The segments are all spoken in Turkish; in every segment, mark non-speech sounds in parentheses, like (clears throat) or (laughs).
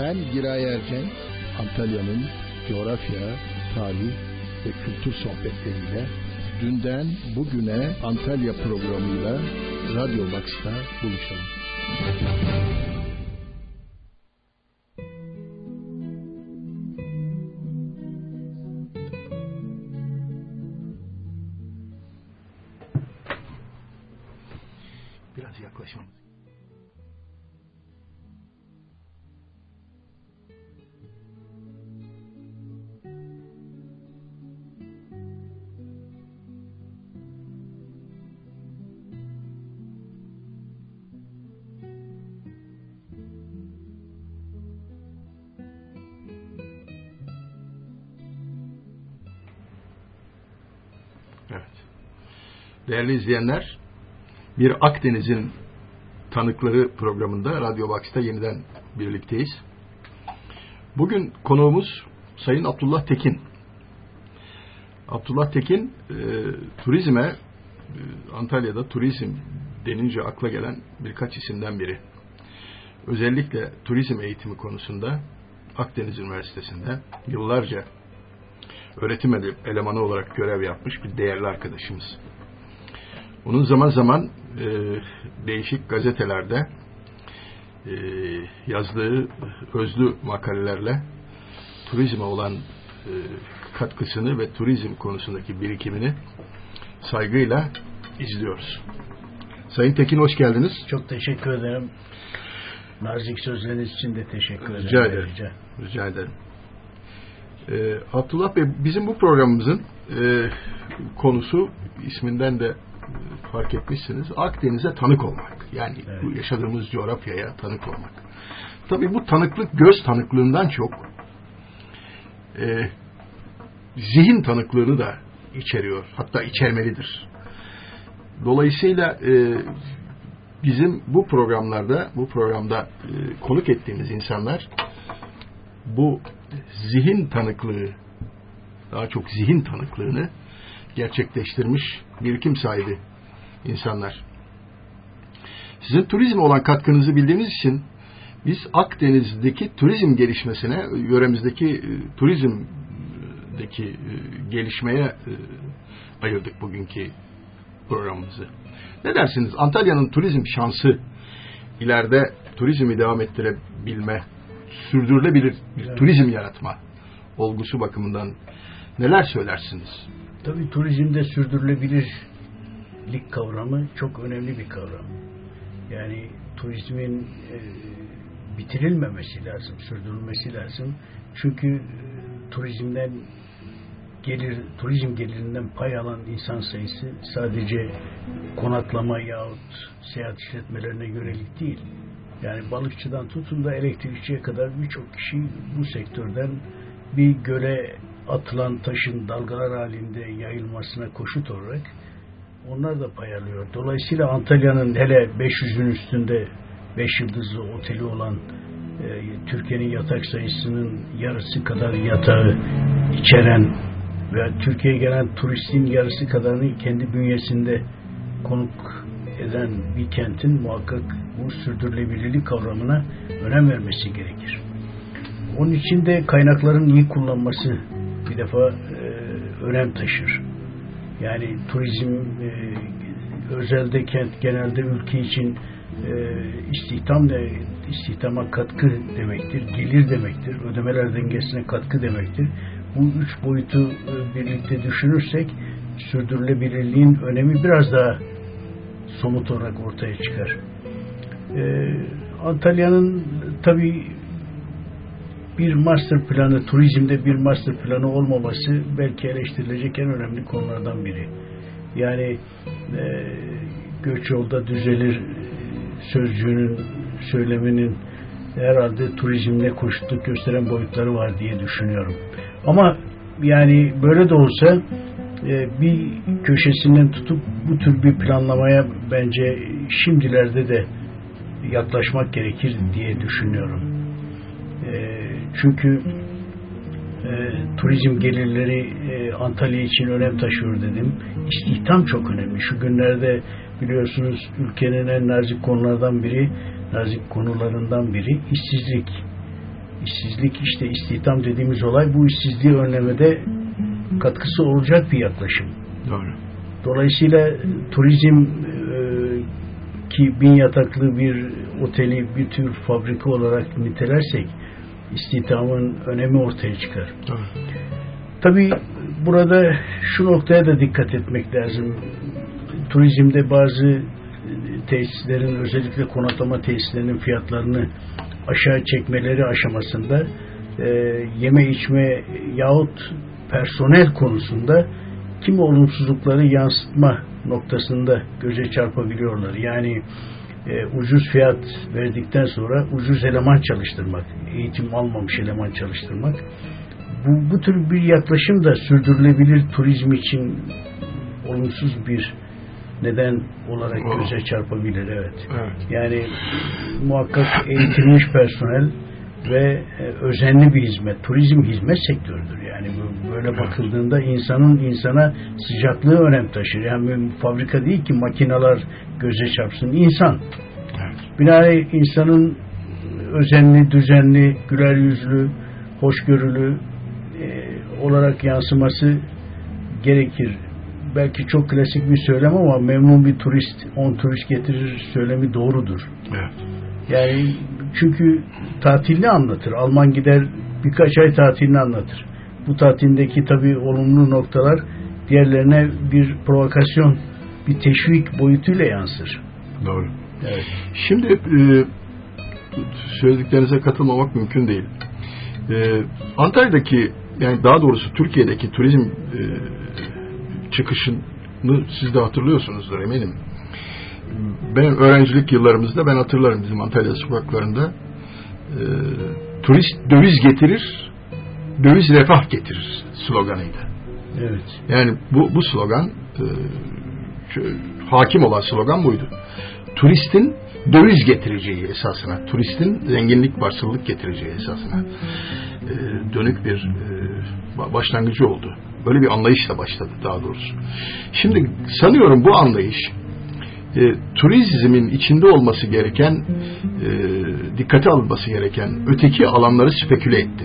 Ben Giray Ercen, Antalya'nın coğrafya, tarih ve kültür sohbetleriyle dünden bugüne Antalya programıyla Radyo Box'ta buluşalım. Değerli izleyenler, bir Akdeniz'in tanıkları programında Radyo Box'ta yeniden birlikteyiz. Bugün konuğumuz Sayın Abdullah Tekin. Abdullah Tekin e, turizme e, Antalya'da turizm denince akla gelen birkaç isimden biri. Özellikle turizm eğitimi konusunda Akdeniz Üniversitesi'nde yıllarca öğretim ele- elemanı olarak görev yapmış bir değerli arkadaşımız. Onun zaman zaman e, değişik gazetelerde e, yazdığı özlü makalelerle turizme olan e, katkısını ve turizm konusundaki birikimini saygıyla izliyoruz. Sayın Tekin hoş geldiniz. Çok teşekkür ederim. Nazik sözleriniz için de teşekkür ederim. Rica ederim. Rica ederim. Ee, Abdullah Bey bizim bu programımızın e, konusu isminden de fark etmişsiniz. Akdeniz'e tanık olmak. Yani Evet. bu yaşadığımız coğrafyaya tanık olmak. Tabii bu tanıklık göz tanıklığından çok e, zihin tanıklığını da içeriyor. Hatta içermelidir. Dolayısıyla e, bizim bu programlarda, bu programda e, konuk ettiğimiz insanlar bu zihin tanıklığı, daha çok zihin tanıklığını gerçekleştirmiş birikim sahibi insanlar. Sizin turizme olan katkınızı bildiğimiz için biz Akdeniz'deki turizm gelişmesine, yöremizdeki e, turizmdeki e, gelişmeye e, ayırdık bugünkü programımızı. Ne dersiniz? Antalya'nın turizm şansı ileride turizmi devam ettirebilme, sürdürülebilir bir turizm yaratma olgusu bakımından neler söylersiniz? Tabii turizmde sürdürülebilirlik kavramı çok önemli bir kavram. Yani turizmin e, bitirilmemesi lazım, sürdürülmesi lazım. Çünkü e, turizmden gelir, turizm gelirinden pay alan insan sayısı sadece konaklama yahut seyahat işletmelerine yönelik değil. Yani balıkçıdan tutun da elektrikçiye kadar birçok kişi bu sektörden bir göle atılan taşın dalgalar halinde yayılmasına koşut olarak onlar da pay alıyor. Dolayısıyla Antalya'nın hele 500'ün üstünde 5 yıldızlı oteli olan e, Türkiye'nin yatak sayısının yarısı kadar yatağı içeren ve Türkiye'ye gelen turistin yarısı kadarını kendi bünyesinde konuk eden bir kentin muhakkak bu sürdürülebilirlik kavramına önem vermesi gerekir. Onun için de kaynakların iyi kullanması defa e, önem taşır. Yani turizm e, özelde kent genelde ülke için e, istihdam de istihdama katkı demektir, gelir demektir, ödemeler dengesine katkı demektir. Bu üç boyutu e, birlikte düşünürsek sürdürülebilirliğin önemi biraz daha somut olarak ortaya çıkar. E, Antalya'nın tabii bir master planı, turizmde bir master planı olmaması belki eleştirilecek en önemli konulardan biri. Yani e, göç yolda düzelir sözcüğünün söyleminin herhalde turizmle koşutluk gösteren boyutları var diye düşünüyorum. Ama yani böyle de olsa e, bir köşesinden tutup bu tür bir planlamaya bence şimdilerde de yaklaşmak gerekir diye düşünüyorum. Çünkü e, turizm gelirleri e, Antalya için önem taşıyor dedim. İstihdam çok önemli. Şu günlerde biliyorsunuz ülkenin en nazik konulardan biri, nazik konularından biri işsizlik. işsizlik işte istihdam dediğimiz olay bu işsizliği önlemede katkısı olacak bir yaklaşım. Doğru. Dolayısıyla turizm e, ki bin yataklı bir oteli bir tür fabrika olarak nitelersek istihdamın önemi ortaya çıkar. Doğru. Tabii burada şu noktaya da dikkat etmek lazım. Turizmde bazı tesislerin özellikle konaklama tesislerinin fiyatlarını aşağı çekmeleri aşamasında e, yeme içme yahut personel konusunda kimi olumsuzlukları yansıtma noktasında göze çarpabiliyorlar. Yani e, ucuz fiyat verdikten sonra ucuz eleman çalıştırmak, eğitim almamış eleman çalıştırmak. Bu, bu tür bir yaklaşım da sürdürülebilir turizm için olumsuz bir neden olarak göze çarpabilir. Evet. Evet. Yani muhakkak eğitilmiş personel ve e, özenli bir hizmet. Turizm hizmet sektörüdür. Yani böyle bakıldığında insanın insana sıcaklığı önem taşır. Yani fabrika değil ki makineler göze çarpsın. İnsan. Binaenaleyh insanın özenli, düzenli, güler yüzlü, hoşgörülü e, olarak yansıması gerekir. Belki çok klasik bir söylem ama memnun bir turist, on turist getirir söylemi doğrudur. Evet. Yani çünkü tatilini anlatır. Alman gider birkaç ay tatilini anlatır. Bu tatildeki tabii olumlu noktalar diğerlerine bir provokasyon, bir teşvik boyutuyla yansır. Doğru. Evet. Şimdi e, söylediklerinize katılmamak mümkün değil. E, Antalya'daki yani daha doğrusu Türkiye'deki turizm e, çıkışını siz de hatırlıyorsunuzdur eminim. Benim öğrencilik yıllarımızda ben hatırlarım bizim Antalya sokaklarında e, turist döviz getirir, döviz refah getirir sloganıydı. Evet. Yani bu, bu slogan e, hakim olan slogan buydu. Turistin döviz getireceği esasına, turistin zenginlik, varsılık getireceği esasına e, dönük bir e, ba- başlangıcı oldu. Böyle bir anlayışla başladı daha doğrusu. Şimdi sanıyorum bu anlayış e, turizmin içinde olması gereken, e, dikkate alınması gereken öteki alanları speküle etti.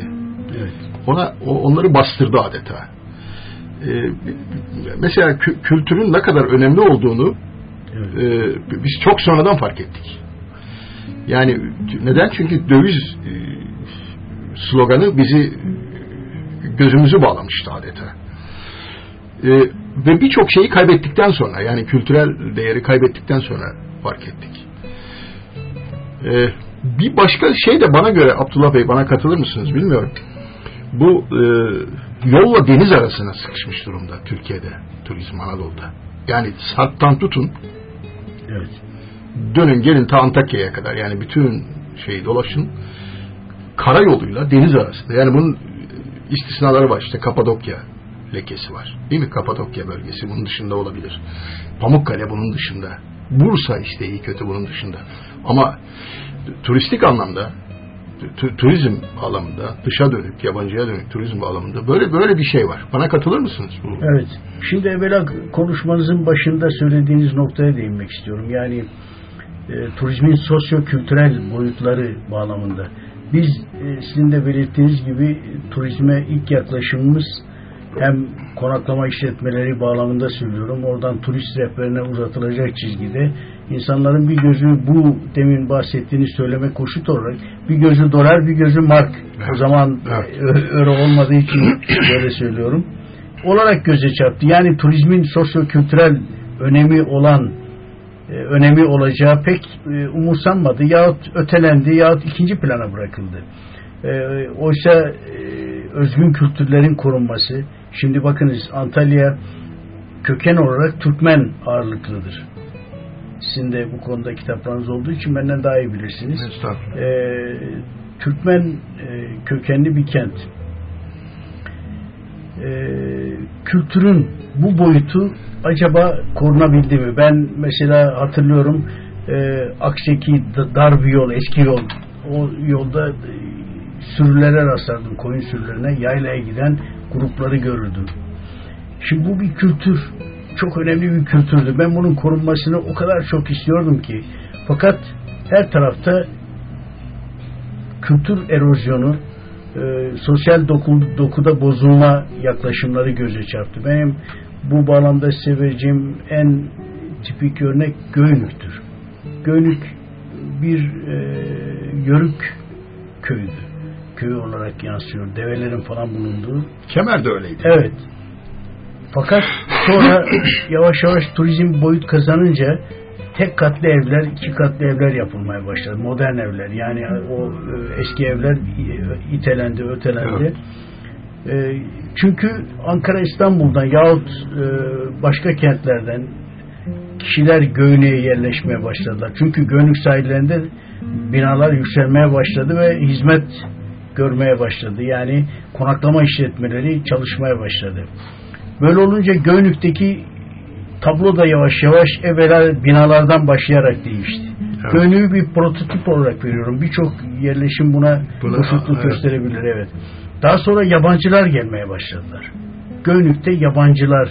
Evet. Ona o- onları bastırdı adeta. Ee, mesela kü- kültürün ne kadar önemli olduğunu Evet. e, biz çok sonradan fark ettik. Yani neden? Çünkü döviz e, sloganı bizi gözümüzü bağlamıştı adeta. E, ve birçok şeyi kaybettikten sonra yani kültürel değeri kaybettikten sonra fark ettik. E, bir başka şey de bana göre Abdullah Bey bana katılır mısınız bilmiyorum. Bu e, yolla deniz arasına sıkışmış durumda Türkiye'de turizm Anadolu'da. Yani Sarp'tan tutun Evet. dönün gelin ta Antakya'ya kadar yani bütün şeyi dolaşın karayoluyla deniz arasında yani bunun istisnaları var işte Kapadokya lekesi var. Değil mi? Kapadokya bölgesi bunun dışında olabilir. Pamukkale bunun dışında. Bursa işte iyi kötü bunun dışında. Ama turistik anlamda tu- turizm bağlamında dışa dönük yabancıya dönük turizm bağlamında böyle böyle bir şey var. Bana katılır mısınız Evet. Şimdi evvela konuşmanızın başında söylediğiniz noktaya değinmek istiyorum. Yani e, turizmin sosyo-kültürel boyutları bağlamında. Biz e, sizin de belirttiğiniz gibi turizme ilk yaklaşımımız hem konaklama işletmeleri bağlamında söylüyorum. Oradan turist rehberine uzatılacak çizgide insanların bir gözü bu demin bahsettiğini söyleme koşut olarak bir gözü dolar bir gözü mark. O zaman Evet. e, euro olmadığı için (coughs) böyle söylüyorum olarak göze çarptı. Yani turizmin sosyo-kültürel önemi olan e, önemi olacağı pek e, umursanmadı yahut ötelendi yahut ikinci plana bırakıldı. E, oysa özgün kültürlerin korunması şimdi bakınız Antalya köken olarak Türkmen ağırlıklıdır. Sizin de bu konuda kitaplarınız olduğu için benden daha iyi bilirsiniz. Estağfurullah. E, Türkmen e, kökenli bir kent e, kültürün bu boyutu acaba korunabildi mi? Ben mesela hatırlıyorum e, Akseki da- dar bir yol, eski yol. O yolda e, sürülere rastlardım, koyun sürülerine. Yaylaya giden grupları görürdüm. Şimdi bu bir kültür. Çok önemli bir kültürdü. Ben bunun korunmasını o kadar çok istiyordum ki. Fakat her tarafta kültür erozyonu, e, sosyal doku, dokuda bozulma yaklaşımları göze çarptı. Benim bu bağlamda seveceğim en tipik örnek Göynük'tür. Göynük bir e, yörük köyüdü. Köy olarak yansıyor. Develerin falan bulunduğu. Kemer de öyleydi. Evet. Fakat sonra (coughs) yavaş yavaş turizm boyut kazanınca tek katlı evler, iki katlı evler yapılmaya başladı. Modern evler. Yani o e, eski evler itelendi, ötelendi. Evet. Çünkü Ankara İstanbul'dan yahut e, başka kentlerden kişiler Göynük'e yerleşmeye başladılar. Çünkü Göynük sahillerinde binalar yükselmeye başladı ve hizmet görmeye başladı. Yani konaklama işletmeleri çalışmaya başladı. Böyle olunca Göynük'teki tablo da yavaş yavaş evvela binalardan başlayarak değişti. Evet. Göynük'ü bir prototip olarak veriyorum. Birçok yerleşim buna koşukluk evet. gösterebilir. Evet. Daha sonra yabancılar gelmeye başladılar. Göynük'te yabancılar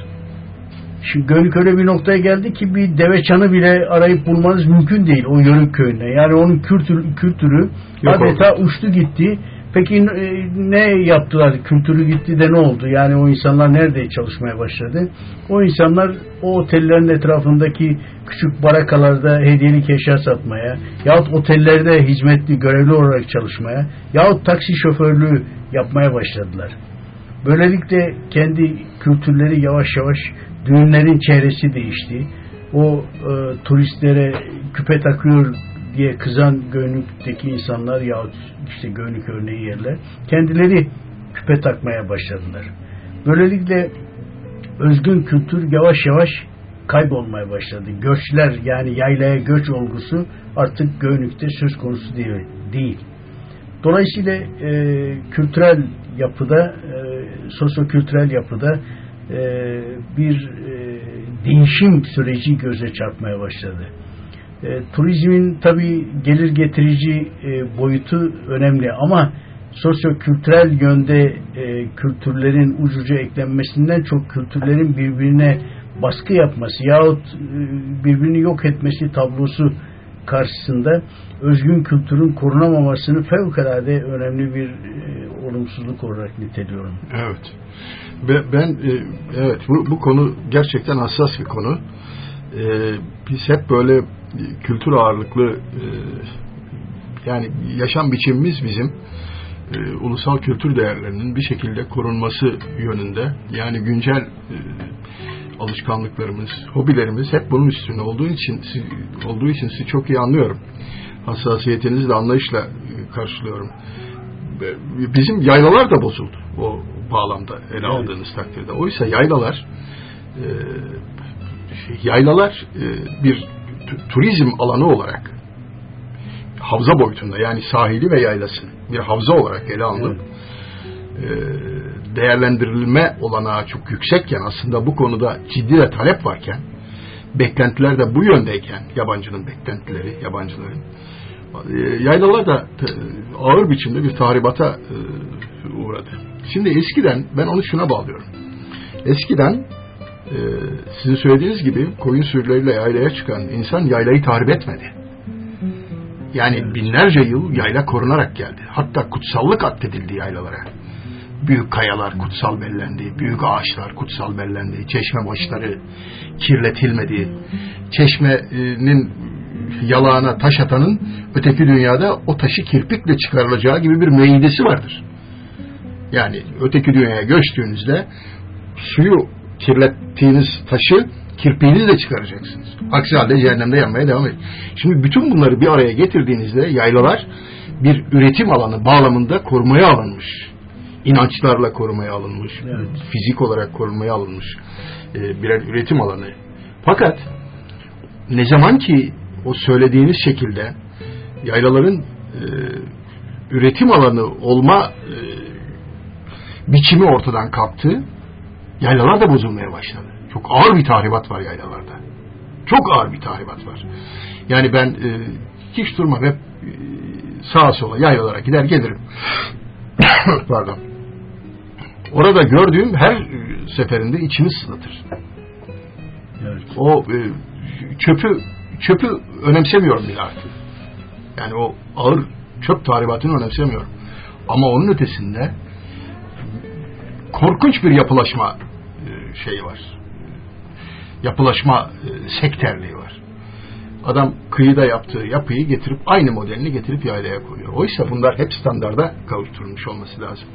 Şimdi Gönlük öyle bir noktaya geldi ki bir deve çanı bile arayıp bulmanız mümkün değil o Yörük köyünde. Yani onun kültürü, kültürü Yok adeta oldu. uçtu gitti. Peki e, ne yaptılar? Kültürü gitti de ne oldu? Yani o insanlar nerede çalışmaya başladı? O insanlar o otellerin etrafındaki küçük barakalarda hediyelik eşya satmaya yahut otellerde hizmetli, görevli olarak çalışmaya yahut taksi şoförlüğü yapmaya başladılar. Böylelikle kendi kültürleri yavaş yavaş düğünlerin çehresi değişti. O e, turistlere küpe takıyor diye kızan Gönlük'teki insanlar yahut işte Gönlük örneği yerler kendileri küpe takmaya başladılar. Böylelikle özgün kültür yavaş yavaş kaybolmaya başladı. Göçler yani yaylaya göç olgusu artık Gönlük'te söz konusu değil. Dolayısıyla e, kültürel yapıda, e, sosyo-kültürel yapıda e, bir e, değişim süreci göze çarpmaya başladı. E, turizmin tabi gelir getirici e, boyutu önemli ama sosyo-kültürel yönde e, kültürlerin ucuca eklenmesinden çok kültürlerin birbirine baskı yapması yahut e, birbirini yok etmesi tablosu karşısında özgün kültürün korunamamasını fevkalade önemli bir e, olumsuzluk olarak niteliyorum. Evet. Ben e, evet bu, bu konu gerçekten hassas bir konu. E, biz hep böyle kültür ağırlıklı e, yani yaşam biçimimiz bizim e, ulusal kültür değerlerinin bir şekilde korunması yönünde yani güncel e, alışkanlıklarımız, hobilerimiz hep bunun üstünde olduğu için olduğu için sizi çok iyi anlıyorum. Hassasiyetinizi de anlayışla e, karşılıyorum. Bizim yaylalar da bozuldu o bağlamda ele evet. aldığınız takdirde. Oysa yaylalar e, şey, yaylalar e, bir turizm alanı olarak havza boyutunda yani sahili ve yaylası bir havza olarak ele alınıp e, değerlendirilme olanağı çok yüksekken aslında bu konuda ciddi de talep varken beklentiler de bu yöndeyken yabancının beklentileri yabancıların e, yaylalar da ağır biçimde bir tahribata e, uğradı. Şimdi eskiden ben onu şuna bağlıyorum. Eskiden e, sizin söylediğiniz gibi koyun sürüleriyle yaylaya çıkan insan yaylayı tahrip etmedi. Yani binlerce yıl yayla korunarak geldi. Hatta kutsallık atfedildi yaylalara. Büyük kayalar kutsal bellendi, büyük ağaçlar kutsal bellendi, çeşme başları kirletilmedi. Çeşmenin yalağına taş atanın öteki dünyada o taşı kirpikle çıkarılacağı gibi bir meydesi vardır. Yani öteki dünyaya göçtüğünüzde suyu kirlettiğiniz taşı kirpiğinizle çıkaracaksınız. Aksi halde cehennemde yanmaya devam edin. Şimdi bütün bunları bir araya getirdiğinizde yaylalar bir üretim alanı bağlamında korumaya alınmış. İnançlarla korumaya alınmış. Evet. Fizik olarak korumaya alınmış. E, birer üretim alanı. Fakat ne zaman ki o söylediğiniz şekilde yaylaların e, üretim alanı olma e, biçimi ortadan kalktı yaylalar da bozulmaya başladı. Çok ağır bir tahribat var yaylalarda. Çok ağır bir tahribat var. Yani ben e, hiç durmam hep e, sağa sola yaylalara gider gelirim. (coughs) Pardon. Orada gördüğüm her seferinde içimi sızlatır. Evet. O e, çöpü çöpü önemsemiyorum bile artık. Yani o ağır Çöp tahribatını önemsemiyorum. Ama onun ötesinde korkunç bir yapılaşma şeyi var. Yapılaşma e, sekterliği var. Adam kıyıda yaptığı yapıyı getirip aynı modelini getirip yaylaya koyuyor. Oysa bunlar hep standarda kavuşturulmuş olması lazım.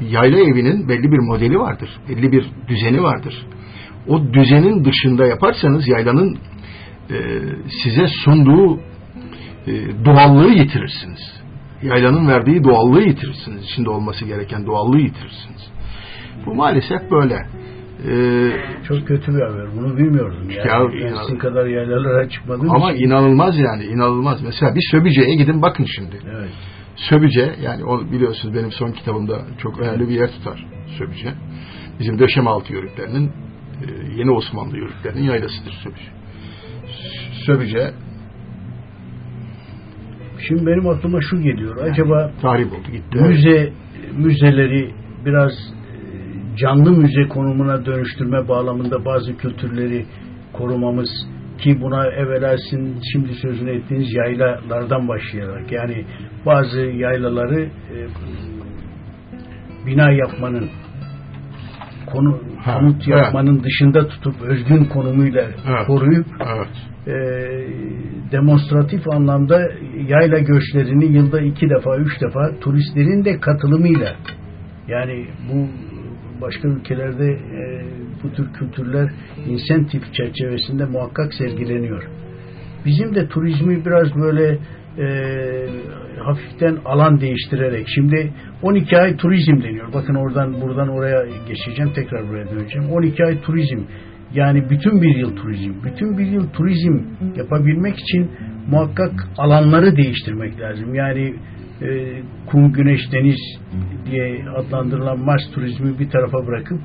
Yayla evinin belli bir modeli vardır. Belli bir düzeni vardır. O düzenin dışında yaparsanız yaylanın e, size sunduğu e, doğallığı yitirirsiniz. Yaylanın verdiği doğallığı yitirirsiniz. İçinde olması gereken doğallığı yitirirsiniz. Bu maalesef böyle. Ee, Çok kötü bir haber. Bunu bilmiyordum. Yani ya, sizin kadar yerlere çıkmadım. Ama için. inanılmaz yani. inanılmaz. Mesela bir Söbüce'ye gidin bakın şimdi. Evet. Söbüce yani o biliyorsunuz benim son kitabımda çok önemli bir yer tutar Söbüce. Bizim Döşemealtı yörüklerinin e, yeni Osmanlı yörüklerinin yaylasıdır Söbüce. Söbüce Şimdi benim aklıma şu geliyor. Acaba tarih oldu gitti. Müze müzeleri biraz canlı müze konumuna dönüştürme bağlamında bazı kültürleri korumamız ki buna evvela şimdi sözünü ettiğiniz yaylalardan başlayarak yani bazı yaylaları e, bina yapmanın konu ha, konut yapmanın evet. dışında tutup özgün konumuyla evet. koruyup evet. E, demonstratif anlamda yayla göçlerini yılda iki defa, üç defa turistlerin de katılımıyla yani bu başka ülkelerde e, bu tür kültürler insentif çerçevesinde muhakkak sergileniyor. Bizim de turizmi biraz böyle e, hafiften alan değiştirerek şimdi 12 ay turizm deniyor. Bakın oradan buradan oraya geçeceğim tekrar buraya döneceğim. 12 ay turizm yani bütün bir yıl turizm. Bütün bir yıl turizm yapabilmek için muhakkak alanları değiştirmek lazım. Yani e, kum, güneş, deniz diye adlandırılan Mars turizmi bir tarafa bırakıp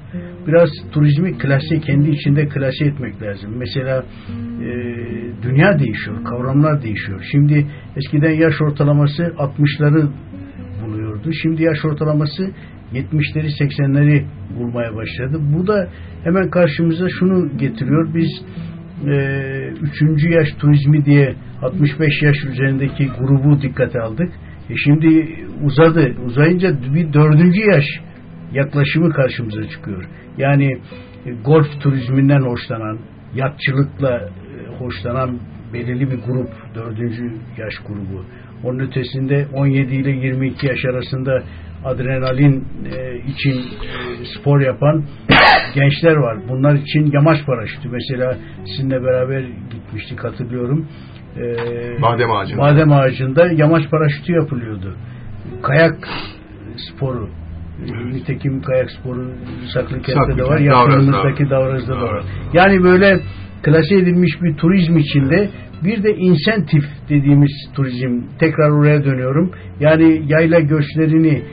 biraz turizmi klasi kendi içinde klasi etmek lazım. Mesela e, dünya değişiyor, kavramlar değişiyor. Şimdi eskiden yaş ortalaması 60'ları buluyordu. Şimdi yaş ortalaması 70'leri 80'leri bulmaya başladı. Bu da hemen karşımıza şunu getiriyor. Biz e, üçüncü yaş turizmi diye 65 yaş üzerindeki grubu dikkate aldık. E şimdi uzadı. Uzayınca bir dördüncü yaş yaklaşımı karşımıza çıkıyor. Yani e, golf turizminden hoşlanan, yatçılıkla e, hoşlanan belirli bir grup, dördüncü yaş grubu. Onun ötesinde 17 ile 22 yaş arasında adrenalin e, için spor yapan (coughs) gençler var. Bunlar için yamaç paraşütü. Mesela sizinle beraber gitmiştik hatırlıyorum e, badem ağacında. badem ağacında yamaç paraşütü yapılıyordu. Kayak sporu evet. nitekim kayak sporu Saklıkent'te de var. Yakınımızdaki Davraz'da da var. Yani böyle klase edilmiş bir turizm içinde bir de insentif dediğimiz turizm tekrar oraya dönüyorum. Yani yayla göçlerini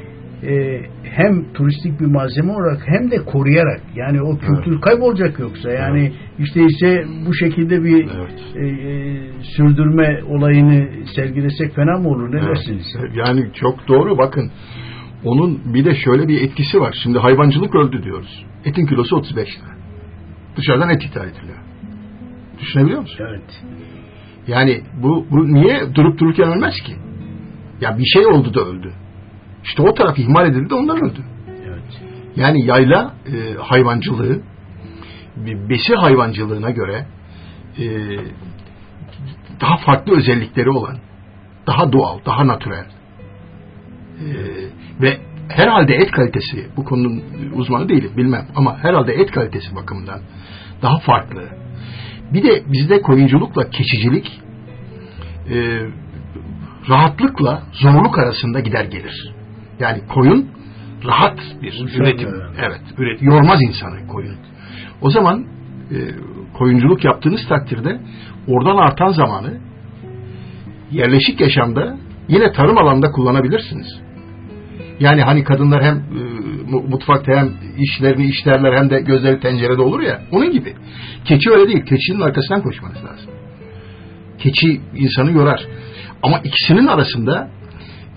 e, hem turistik bir malzeme olarak hem de koruyarak yani o kültür evet. kaybolacak yoksa yani evet. işte ise bu şekilde bir evet. e, e, sürdürme olayını sergilesek fena mı olur ne evet. dersiniz? Yani çok doğru bakın onun bir de şöyle bir etkisi var. Şimdi hayvancılık öldü diyoruz. Etin kilosu 35 lira. Dışarıdan et ithal ediliyor. Düşünebiliyor musun? Evet. Yani bu, bu niye durup dururken ölmez ki? Ya bir şey oldu da öldü. İşte o taraf ihmal edildi ondan öldü. Evet. Yani yayla e, hayvancılığı besi hayvancılığına göre e, daha farklı özellikleri olan daha doğal, daha natürel e, ve herhalde et kalitesi bu konunun uzmanı değilim bilmem ama herhalde et kalitesi bakımından daha farklı. Bir de bizde koyunculukla keçicilik e, rahatlıkla zorluk arasında gider gelir. Yani koyun rahat bir Uçan üretim. Yani. Evet, üret yormaz insanı koyun. O zaman e, koyunculuk yaptığınız takdirde oradan artan zamanı yerleşik yaşamda yine tarım alanında kullanabilirsiniz. Yani hani kadınlar hem e, mutfakta hem işlerini işlerler hem de gözleri tencerede olur ya onun gibi. Keçi öyle değil. Keçinin arkasından koşmanız lazım. Keçi insanı yorar. Ama ikisinin arasında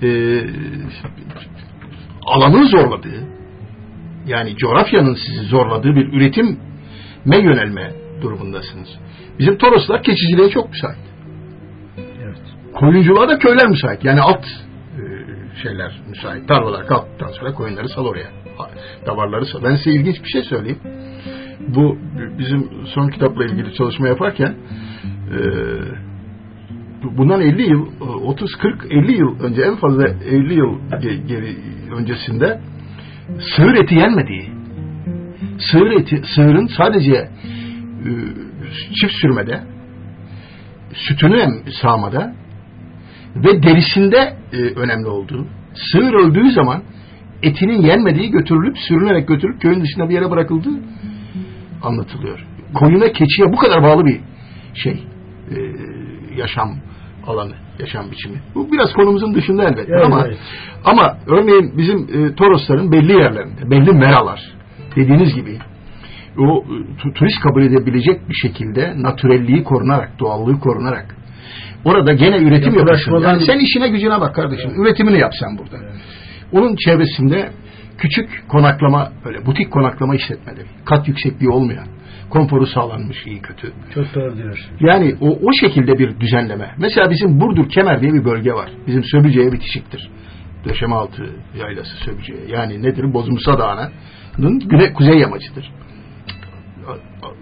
e, alanın zorladığı yani coğrafyanın sizi zorladığı bir üretime yönelme durumundasınız. Bizim Toroslar keçiciliğe çok müsait. Evet. Koyunculuğa da köyler müsait. Yani alt e, şeyler müsait. Tarlalar kalktıktan sonra koyunları sal oraya. Davarları sal. Ben size ilginç bir şey söyleyeyim. Bu bizim son kitapla ilgili çalışma yaparken e, bundan 50 yıl 30 40 50 yıl önce en fazla 50 yıl geri öncesinde sığır eti yenmediği sığır eti sığırın sadece e, çift sürmede sütünü sağmada ve derisinde e, önemli olduğu sığır öldüğü zaman etinin yenmediği götürülüp sürünerek götürüp köyün dışında bir yere bırakıldığı anlatılıyor. Koyuna keçiye bu kadar bağlı bir şey e, yaşam alanı, yaşam biçimi. Bu biraz konumuzun dışında elbette evet, ama evet. ama örneğin bizim e, Torosların belli yerlerinde, belli meralar dediğiniz gibi o e, turist kabul edebilecek bir şekilde natürelliği korunarak, doğallığı korunarak orada gene üretim yapıyorsun. Yani sen işine gücüne bak kardeşim. Evet. Üretimini yap sen burada. Evet. Onun çevresinde küçük konaklama, böyle butik konaklama işletmeleri, kat yüksekliği olmayan, konforu sağlanmış iyi kötü. Çok doğru diyorsun. Yani o, o şekilde bir düzenleme. Mesela bizim Burdur Kemer diye bir bölge var. Bizim Söbüce'ye bitişiktir. Döşeme altı yaylası Söbüce'ye. Yani nedir? Bozumsa Dağı'nın güney, kuzey yamacıdır.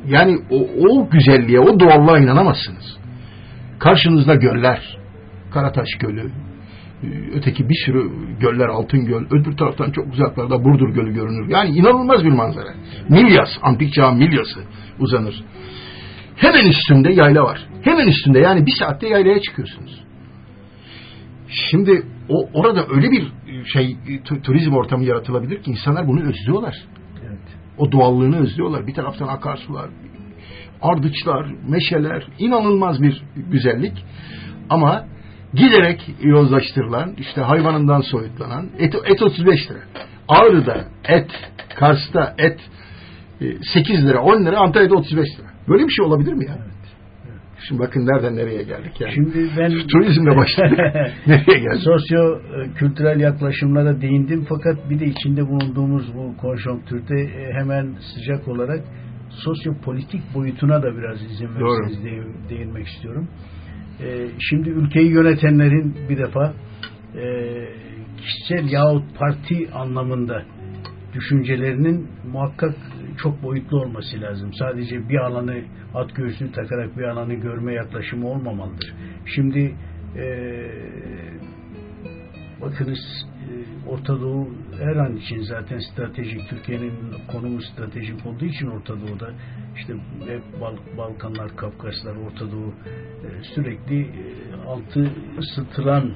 Yani o, o güzelliğe, o doğallığa inanamazsınız. Karşınızda göller, Karataş Gölü, öteki bir sürü göller, Altın Göl, öbür taraftan çok uzaklarda Burdur Gölü görünür. Yani inanılmaz bir manzara. Milyas, antik çağ Milyas'ı uzanır. Hemen üstünde yayla var. Hemen üstünde yani bir saatte yaylaya çıkıyorsunuz. Şimdi o orada öyle bir şey turizm ortamı yaratılabilir ki insanlar bunu özlüyorlar. Evet. O doğallığını özlüyorlar. Bir taraftan akarsular, ardıçlar, meşeler, inanılmaz bir güzellik. Ama giderek yozlaştırılan, işte hayvanından soyutlanan et, et 35 lira. Ağrı'da et, Kars'ta et 8 e, lira, 10 lira, Antalya'da 35 lira. Böyle bir şey olabilir mi ya? Evet. Şimdi bakın nereden nereye geldik yani. Şimdi ben (laughs) turizmle başladık. (laughs) nereye geldik? Sosyo kültürel yaklaşımlara değindim fakat bir de içinde bulunduğumuz bu konjonktürde e, hemen sıcak olarak sosyopolitik boyutuna da biraz izin verirseniz değinmek istiyorum. Ee, şimdi ülkeyi yönetenlerin bir defa e, kişisel yahut parti anlamında düşüncelerinin muhakkak çok boyutlu olması lazım. Sadece bir alanı at göğsünü takarak bir alanı görme yaklaşımı olmamalıdır. Şimdi e, bakınız e, Orta Doğu her an için zaten stratejik Türkiye'nin konumu stratejik olduğu için Orta Doğu'da işte Bal Balkanlar, Kafkaslar, Orta Doğu e, sürekli e, altı ısıtılan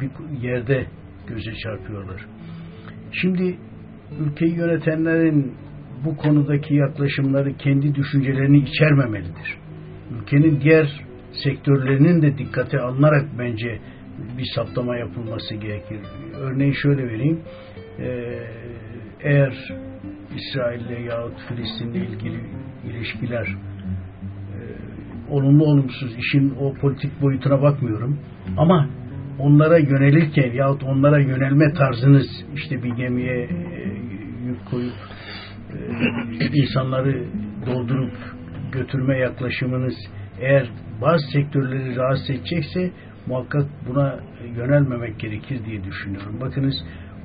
bir yerde göze çarpıyorlar. Şimdi ülkeyi yönetenlerin bu konudaki yaklaşımları kendi düşüncelerini içermemelidir. Ülkenin diğer sektörlerinin de dikkate alınarak bence bir saptama yapılması gerekir. Örneğin şöyle vereyim. Ee, eğer İsrail'le yahut Filistin'le ilgili ilişkiler e, olumlu olumsuz işin o politik boyutuna bakmıyorum. Ama onlara yönelirken yahut onlara yönelme tarzınız işte bir gemiye e, yük koyup e, insanları doldurup götürme yaklaşımınız eğer bazı sektörleri rahatsız edecekse muhakkak buna yönelmemek gerekir diye düşünüyorum. Bakınız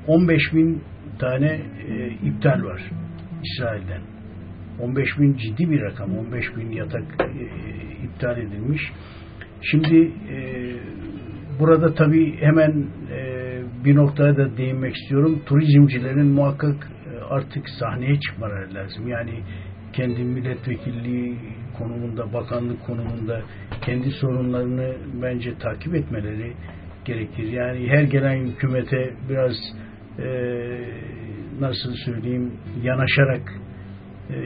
15 bin tane e, iptal var İsrail'den. 15 bin ciddi bir rakam. 15 bin yatak e, iptal edilmiş. Şimdi e, burada tabii hemen e, bir noktaya da değinmek istiyorum. Turizmcilerin muhakkak e, artık sahneye çıkmaları lazım. Yani kendi milletvekilliği konumunda, bakanlık konumunda kendi sorunlarını bence takip etmeleri gerekir. Yani her gelen hükümete biraz e, nasıl söyleyeyim yanaşarak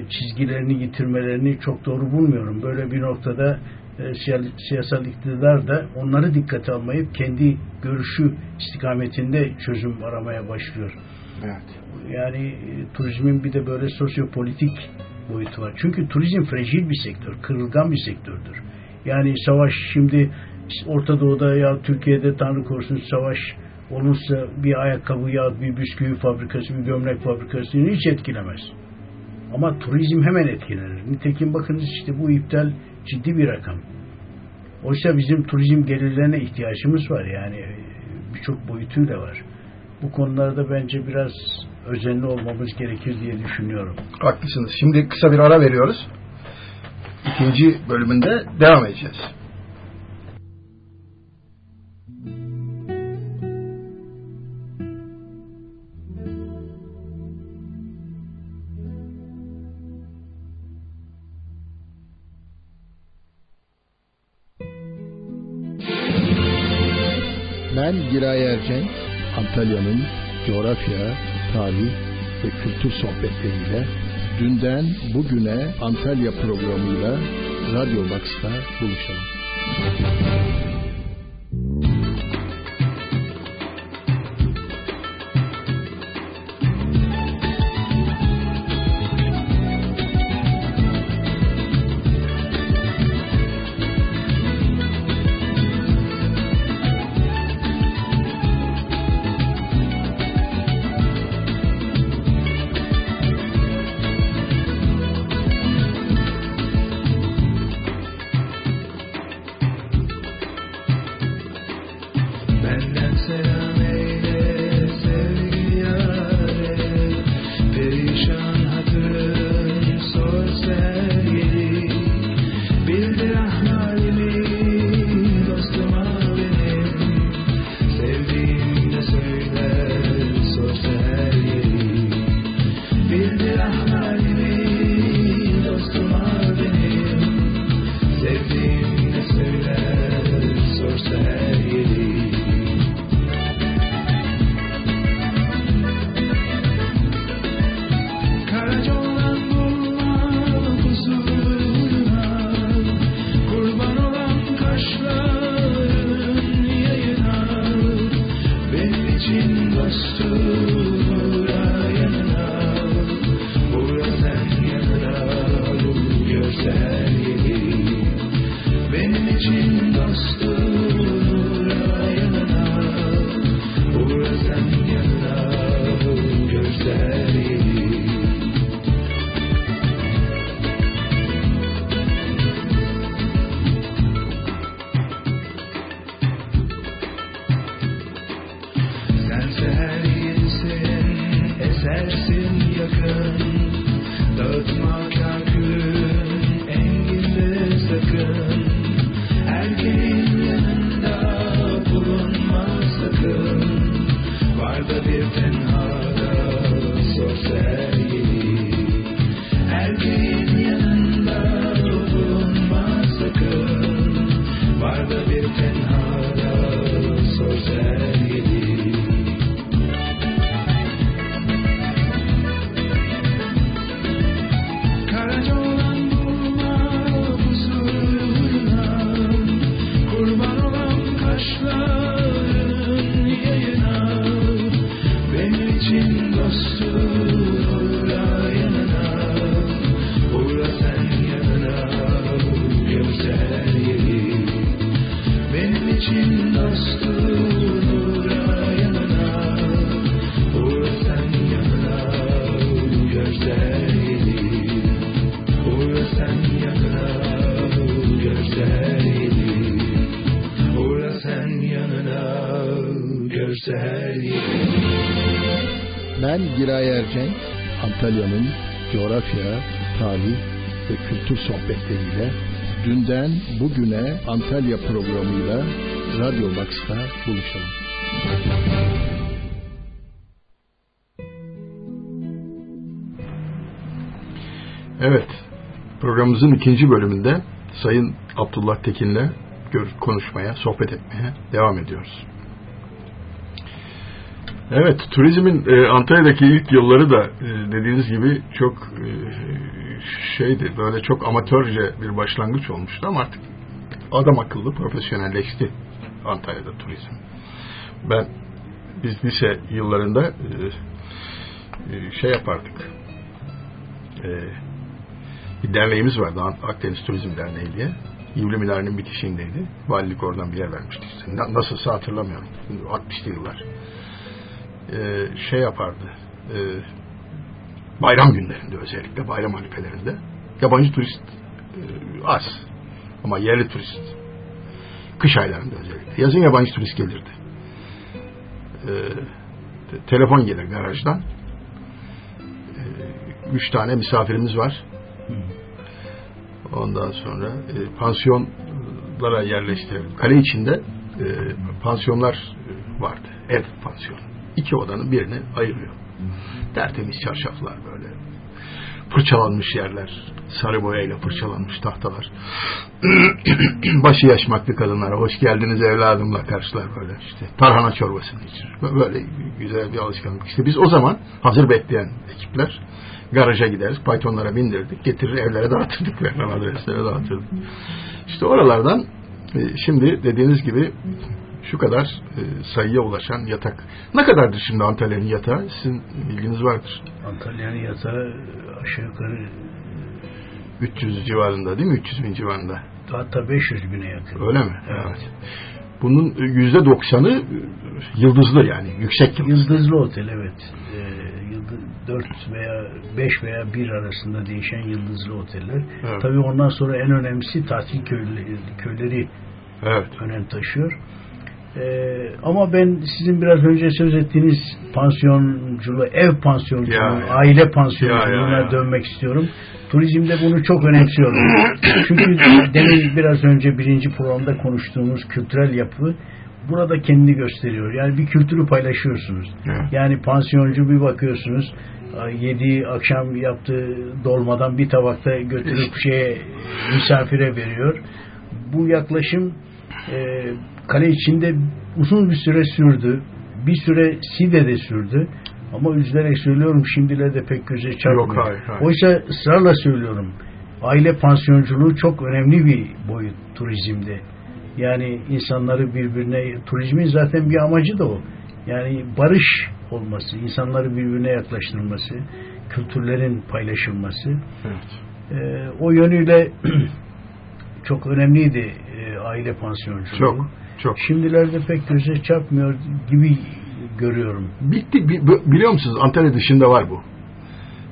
çizgilerini yitirmelerini çok doğru bulmuyorum. Böyle bir noktada e, siyasal iktidar da onları dikkate almayıp kendi görüşü istikametinde çözüm aramaya başlıyor. Evet. Yani e, turizmin bir de böyle sosyopolitik boyutu var. Çünkü turizm fragil bir sektör, kırılgan bir sektördür. Yani savaş şimdi Orta Doğu'da ya Türkiye'de Tanrı korusun savaş olursa bir ayakkabı ya bir bisküvi fabrikası, bir gömlek fabrikasını hiç etkilemez. Ama turizm hemen etkilenir. Nitekim bakınız işte bu iptal ciddi bir rakam. Oysa bizim turizm gelirlerine ihtiyacımız var yani birçok boyutuyla var. Bu konularda bence biraz özenli olmamız gerekir diye düşünüyorum. Haklısınız. Şimdi kısa bir ara veriyoruz. İkinci bölümünde devam edeceğiz. Ben Giray Ercen, Antalya'nın coğrafya, tarih ve kültür sohbetleriyle dünden bugüne Antalya programıyla Radyo Box'ta buluşalım. Dünden bugüne Antalya programıyla Radyo Box'ta buluşalım. Evet, programımızın ikinci bölümünde Sayın Abdullah Tekin'le konuşmaya, sohbet etmeye devam ediyoruz. Evet, turizmin e, Antalya'daki ilk yılları da e, dediğiniz gibi çok e, şeydi, böyle çok amatörce bir başlangıç olmuştu ama artık adam akıllı profesyonelleşti Antalya'da turizm. Ben biz lise yıllarında e, e, şey yapardık. E, bir derneğimiz vardı Akdeniz Turizm Derneği diye. İvli Minari'nin bitişindeydi. Valilik oradan bir yer vermişti. Nasılsa hatırlamıyorum. 60'lı yıllar e, şey yapardı. E, bayram günlerinde özellikle bayram harifelerinde yabancı turist e, az ama yerli turist Kış aylarında özellikle. Yazın yabancı turist gelirdi. Te- telefon gelir garajdan. Üç tane misafirimiz var. Ondan sonra pansiyonlara yerleştirelim. Kale içinde pansiyonlar vardı. Ev pansiyonu. İki odanın birini ayırıyor. Tertemiz çarşaflar böyle. Fırçalanmış yerler. Sarı boyayla fırçalanmış tahtalar. (clears throat) Başı yaşmaklı kadınlara hoş geldiniz evladımla karşılar böyle işte. Tarhana çorbasını içir. Böyle güzel bir alışkanlık. İşte biz o zaman hazır bekleyen ekipler garaja gideriz. Pythonlara bindirdik. Getirir evlere dağıtırdık. Verilen adreslere dağıtırdık. İşte oralardan e, şimdi dediğiniz gibi şu kadar e, sayıya ulaşan yatak. Ne kadardır şimdi Antalya'nın yatağı? Sizin bilginiz vardır. Antalya'nın yatağı aşağı yukarı 300 civarında değil mi? 300 bin civarında. hatta 500 bine yakın. Öyle mi? Evet. Bunun yüzde doksanı yıldızlı yani. Yüksek yıldız. Yıldızlı otel evet. Ee, yıldız, 4 veya 5 veya 1 arasında değişen yıldızlı oteller. Evet. Tabii ondan sonra en önemlisi tatil köyleri, köyleri Evet. önem taşıyor. Ee, ama ben sizin biraz önce söz ettiğiniz pansiyonculuğu, ev pansiyonculuğu, Ya, ya. aile pansiyonculuğuna Ya, ya, ya. dönmek istiyorum. Turizmde bunu çok önemsiyorum. (coughs) Çünkü demin biraz önce birinci programda konuştuğumuz kültürel yapı burada kendini gösteriyor. Yani bir kültürü paylaşıyorsunuz. Evet. Yani pansiyoncu bir bakıyorsunuz yediği akşam yaptığı dolmadan bir tabakta götürüp şeye misafire veriyor. Bu yaklaşım e, kale içinde uzun bir süre sürdü. Bir süre Side'de sürdü. Ama üzülerek söylüyorum şimdilerde pek göze çarpmıyor. Yok, hayır, hayır. Oysa ısrarla söylüyorum. Aile pansiyonculuğu çok önemli bir boyut turizmde. Yani insanları birbirine, turizmin zaten bir amacı da o. Yani barış olması, insanları birbirine yaklaştırması, kültürlerin paylaşılması. Evet. Ee, o yönüyle (clears throat) çok önemliydi aile pansiyonculuğu. Çok. Çok. Şimdilerde pek göze çarpmıyor gibi görüyorum. Bitti. Bi- bi- Biliyor musunuz Antalya dışında var bu.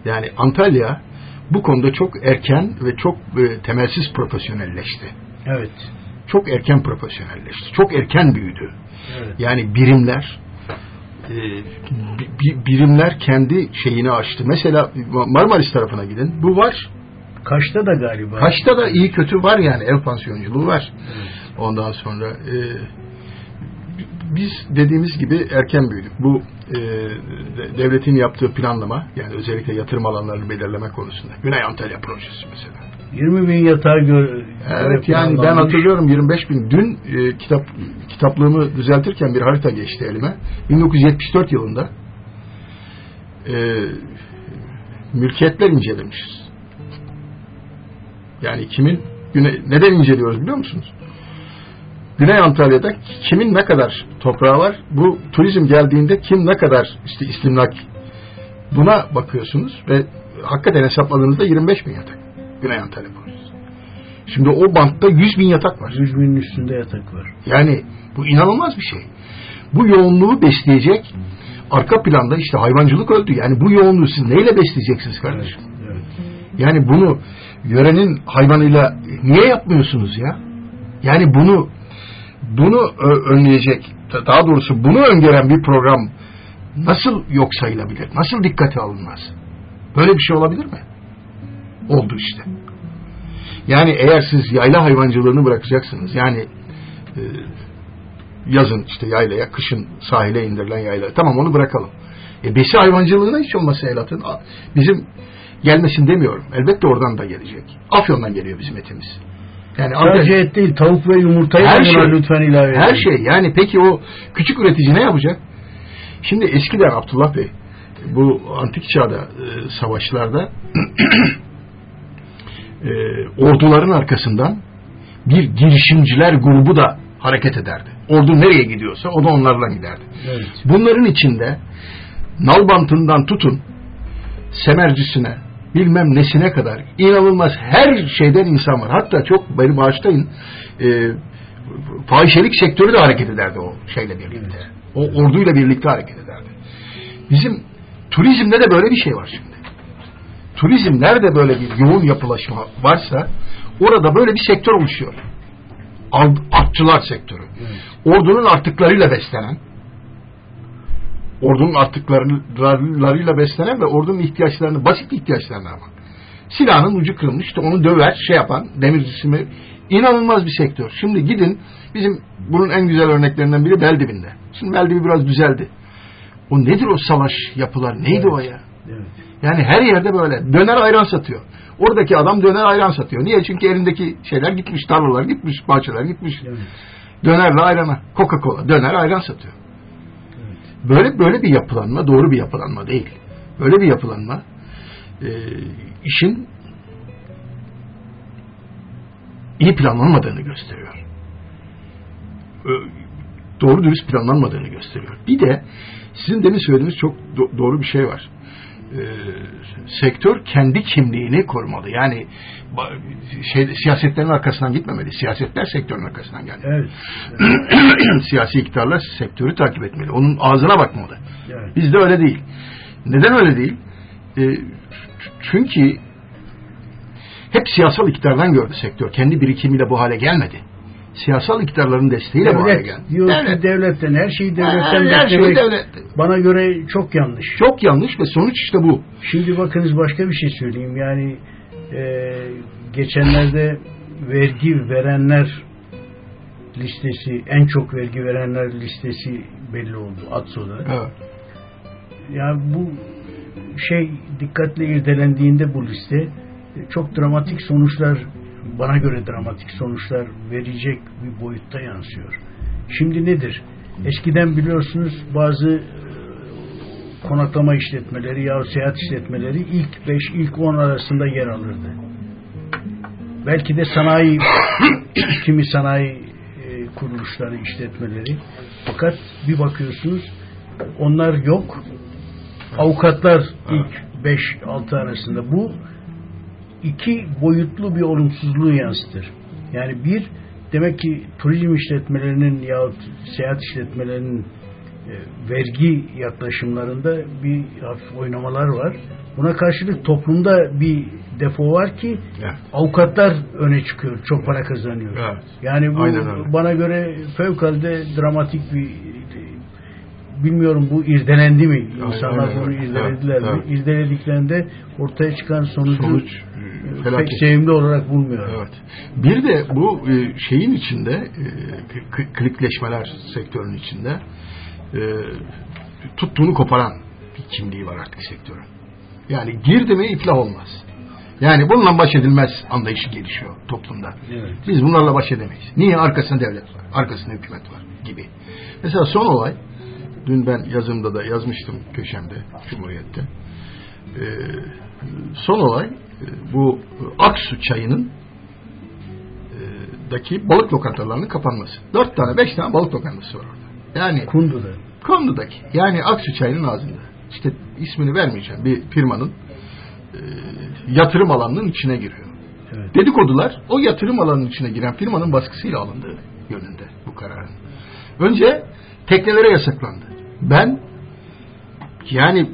Yani Antalya bu konuda çok erken ve çok e, temelsiz profesyonelleşti. Evet. Çok erken profesyonelleşti. Çok erken büyüdü. Evet. Yani birimler e, bi- bi- birimler kendi şeyini açtı. Mesela Marmaris tarafına gidin. Bu var. Kaş'ta da galiba. Kaş'ta da iyi kötü var yani ev pansiyonculuğu var. Ondan sonra e, biz dediğimiz gibi erken büyüdük. Bu e, de- devletin yaptığı planlama yani özellikle yatırım alanlarını belirleme konusunda. Güney Antalya projesi mesela. 20 bin yatağı gör, Evet yani ben hatırlıyorum 25 bin. Dün e, kitap kitaplığımı düzeltirken bir harita geçti elime. 1974 yılında e, mülkiyetler incelemişiz. Yani kimin Güney, neden inceliyoruz biliyor musunuz? Güney Antalya'da kimin ne kadar toprağı var? Bu turizm geldiğinde kim ne kadar işte istimlak buna bakıyorsunuz ve hakikaten hesapladığınızda 25 bin yatak. Güney Antalya projesi. Şimdi o bantta 100 bin yatak var. 100 binin üstünde yatak var. Yani bu inanılmaz bir şey. Bu yoğunluğu besleyecek arka planda işte hayvancılık öldü. Yani bu yoğunluğu siz neyle besleyeceksiniz kardeşim? Evet. Yani bunu yörenin hayvanıyla niye yapmıyorsunuz ya? Yani bunu bunu önleyecek daha doğrusu bunu öngören bir program nasıl yok sayılabilir? Nasıl dikkate alınmaz? Böyle bir şey olabilir mi? Oldu işte. Yani eğer siz yayla hayvancılığını bırakacaksınız yani e, yazın işte yaylaya, kışın sahile indirilen yayla. Tamam onu bırakalım. E, besi hayvancılığına hiç olmazsa el atın. Bizim gelmesin demiyorum. Elbette oradan da gelecek. Afyon'dan geliyor bizim etimiz. Yani Sadece et değil tavuk ve yumurtayı Her şey. lütfen ilave her edin. şey. Yani peki o küçük üretici ne yapacak? Şimdi eskiden Abdullah Bey bu antik çağda e, savaşlarda (clears throat) e, orduların arkasından bir girişimciler grubu da hareket ederdi. Ordu nereye gidiyorsa o da onlarla giderdi. Evet. Bunların içinde nalbantından tutun semercisine bilmem nesine kadar inanılmaz her şeyden insan var. Hatta çok benim bağışlayın e, fahişelik sektörü de hareket ederdi o şeyle birlikte. O orduyla birlikte hareket ederdi. Bizim turizmde de böyle bir şey var şimdi. Turizm nerede böyle bir yoğun yapılaşma varsa orada böyle bir sektör oluşuyor. artçılar sektörü. Ordunun artıklarıyla beslenen ordunun artıklarıyla beslenen ve ordunun ihtiyaçlarını, basit ihtiyaçlarına bak. Silahın ucu kırılmış, işte onu döver, şey yapan, demircisi mi? İnanılmaz bir sektör. Şimdi gidin, bizim bunun en güzel örneklerinden biri Beldibinde. Şimdi Beldibi biraz düzeldi. O nedir o savaş yapılar? Neydi evet. o ya? Evet. Yani her yerde böyle. Döner ayran satıyor. Oradaki adam döner ayran satıyor. Niye? Çünkü elindeki şeyler gitmiş, tarlalar gitmiş, bahçeler gitmiş. Evet. Dönerle ayrana. Coca-Cola. Döner ayran satıyor. Böyle böyle bir yapılanma doğru bir yapılanma değil. Böyle bir yapılanma e, işin iyi planlanmadığını gösteriyor. Doğru dürüst planlanmadığını gösteriyor. Bir de sizin demin söylediğiniz çok do doğru bir şey var. Ee, sektör kendi kimliğini korumalı. Yani şey, siyasetlerin arkasından gitmemeli. Siyasetler sektörün arkasından gelmeli. Evet. (clears throat) evet. Siyasi iktidarlar sektörü takip etmeli. Onun ağzına bakmalı. Evet. Bizde öyle değil. Neden öyle değil? Ee, çünkü hep siyasal iktidardan gördü sektör. Kendi birikimiyle bu hale gelmedi. Siyasal iktidarların desteğiyle Devlet, bu hale geldi. Diyor yani, devletten, her şeyi devletten her, her şey devlet. bana göre çok yanlış. Çok yanlış ve sonuç işte bu. Şimdi bakınız başka bir şey söyleyeyim. Yani e, geçenlerde vergi verenler listesi, en çok vergi verenler listesi belli oldu ATSO'da. Evet. Ya bu şey dikkatle irdelendiğinde bu liste çok dramatik sonuçlar bana göre dramatik sonuçlar verecek bir boyutta yansıyor. Şimdi nedir? Eskiden biliyorsunuz bazı e, konaklama işletmeleri ya seyahat işletmeleri ilk 5 ilk 10 arasında yer alırdı. Belki de sanayi (coughs) kimi sanayi e, kuruluşları işletmeleri fakat bir bakıyorsunuz onlar yok. Avukatlar ilk 5-6 arasında bu iki boyutlu bir olumsuzluğu yansıtır. Yani bir, demek ki turizm işletmelerinin ya seyahat işletmelerinin e, vergi yaklaşımlarında bir hafif oynamalar var. Buna karşılık toplumda bir defo var ki evet. avukatlar öne çıkıyor. Çok para kazanıyor. Evet. Yani bu bana göre fevkalade dramatik bir bilmiyorum bu irdelendi mi? İnsanlar bunu irdelediler evet, mi? Evet. İrdelediklerinde ortaya çıkan sonucu Sonuç, e, pek sevimli olarak bulmuyorum. Evet. Bir de bu e, şeyin içinde e, klikleşmeler sektörünün içinde tuttuğunu koparan bir kimliği var artık sektörün. Yani girdi mi iflah olmaz. Yani bununla baş edilmez anlayışı gelişiyor toplumda. Evet. Biz bunlarla baş edemeyiz. Niye? Arkasında devlet var. Arkasında hükümet var gibi. Mesela son olay dün ben yazımda da yazmıştım köşemde Cumhuriyet'te. Ee, son olay e, bu Aksu çayının e, daki balık lokantalarının kapanması. Dört tane, beş tane balık lokantası var orada. Yani Kundu'da. Kundu'daki. Yani Aksu çayının ağzında. İşte ismini vermeyeceğim. Bir firmanın e, yatırım alanının içine giriyor. Evet. Dedikodular o yatırım alanının içine giren firmanın baskısıyla alındığı yönünde bu kararın. Önce teknelere yasaklandı. Ben yani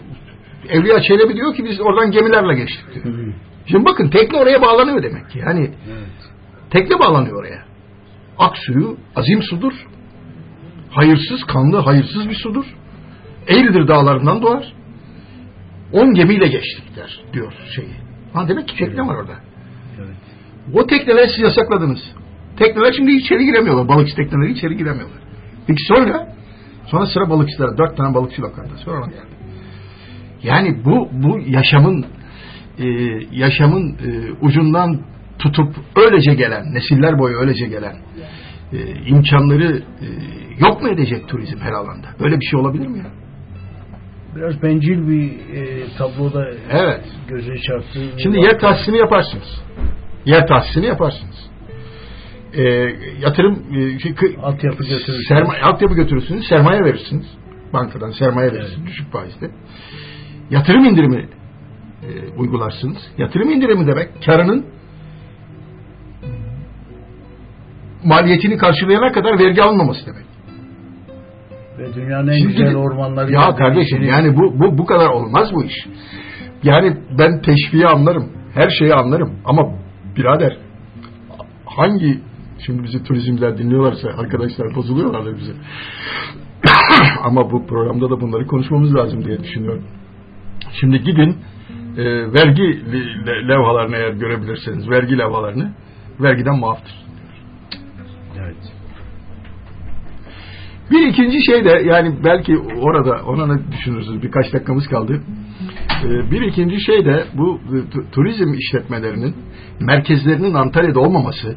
Evliya Çelebi diyor ki biz oradan gemilerle geçtik diyor. Şimdi bakın tekne oraya bağlanıyor demek ki. Yani evet. tekne bağlanıyor oraya. Aksuyu azim sudur. Hayırsız, kanlı, hayırsız bir sudur. Eğridir dağlarından doğar. On gemiyle geçtik der diyor şeyi. Ha demek ki tekne var orada. Evet. O tekneleri siz yasakladınız. Tekneler şimdi içeri giremiyorlar. Balıkçı tekneleri içeri giremiyorlar. Peki sonra Sonra sıra balıkçılara. Dört tane balıkçı lokantası sonra ona geldi. Yani bu, bu yaşamın e, yaşamın e, ucundan tutup öylece gelen, nesiller boyu öylece gelen e, imkanları e, yok mu edecek turizm her alanda? Böyle bir şey olabilir mi ya? Biraz bencil bir e, tabloda evet. göze çarptı. Şimdi yer tahsisini yaparsınız. Yer tahsisini yaparsınız e, yatırım e, şey, altyapı götürürsünüz. Sermaye, altyapı götürürsünüz. Sermaye verirsiniz. Bankadan sermaye verirsiniz. Evet. Düşük faizde. Yatırım indirimi e, uygularsınız. Yatırım indirimi demek karının maliyetini karşılayana kadar vergi alınmaması demek. Ve dünyanın en Şimdi, güzel ormanları. Ya kardeşim içeri... yani bu, bu, bu kadar olmaz bu iş. Yani ben teşviği anlarım. Her şeyi anlarım. Ama birader hangi Şimdi bizi turizmler dinliyorlarsa arkadaşlar bozuluyorlardır bize. (coughs) Ama bu programda da bunları konuşmamız lazım diye düşünüyorum. Şimdi gidin e, vergi levhalarını eğer görebilirseniz vergi levhalarını vergiden muaftır. Evet. Bir ikinci şey de yani belki orada ona ne düşünürsünüz birkaç dakikamız kaldı. E, bir ikinci şey de bu e, turizm işletmelerinin merkezlerinin Antalya'da olmaması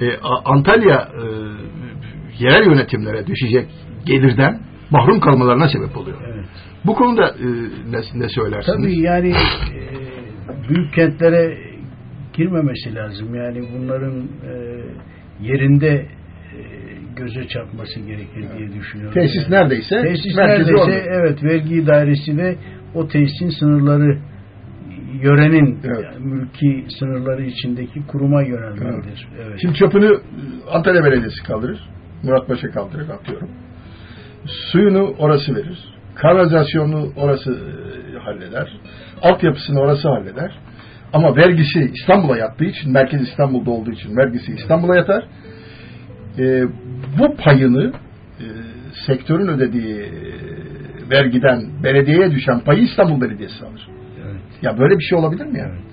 e, Antalya e, yerel yönetimlere düşecek gelirden mahrum kalmalarına sebep oluyor. Evet. Bu konuda e, ne, ne söylersiniz? Tabii yani e, büyük kentlere girmemesi lazım. Yani bunların e, yerinde e, göze çarpması gerekir diye düşünüyorum. Tesis yani. neredeyse tesis neredeyse orada. evet vergi dairesi ve o tesisin sınırları yörenin evet. yani, mülki sınırları içindeki kuruma yönelmelidir. Evet. Evet. Şimdi çöpünü Antalya Belediyesi kaldırır. Muratpaşa kaldırır atıyorum. Suyunu orası verir. Kanalizasyonunu orası e, halleder. Altyapısını orası halleder. Ama vergisi İstanbul'a yattığı için, merkez İstanbul'da olduğu için vergisi İstanbul'a yatar. E, bu payını e, sektörün ödediği e, vergiden belediyeye düşen payı İstanbul Belediyesi alır. Evet. Ya böyle bir şey olabilir mi? Evet.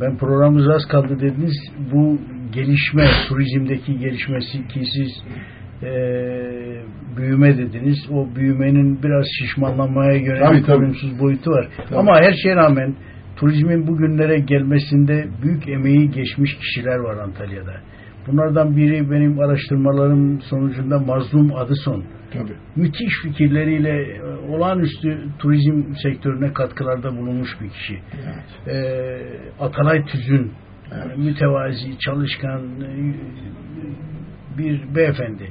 Ben programımız az kaldı dediniz. Bu gelişme, turizmdeki gelişmesi ki siz e, büyüme dediniz. O büyümenin biraz şişmanlamaya yönelik olumsuz boyutu var. Tabii. Ama her şeye rağmen turizmin bugünlere gelmesinde büyük emeği geçmiş kişiler var Antalya'da. Bunlardan biri benim araştırmalarım sonucunda Mazlum Adıson. Tabii. Müthiş fikirleriyle e, olağanüstü turizm sektörüne katkılarda bulunmuş bir kişi. Evet. Ee, Atalay Tüzün evet. mütevazi, çalışkan e, bir beyefendi.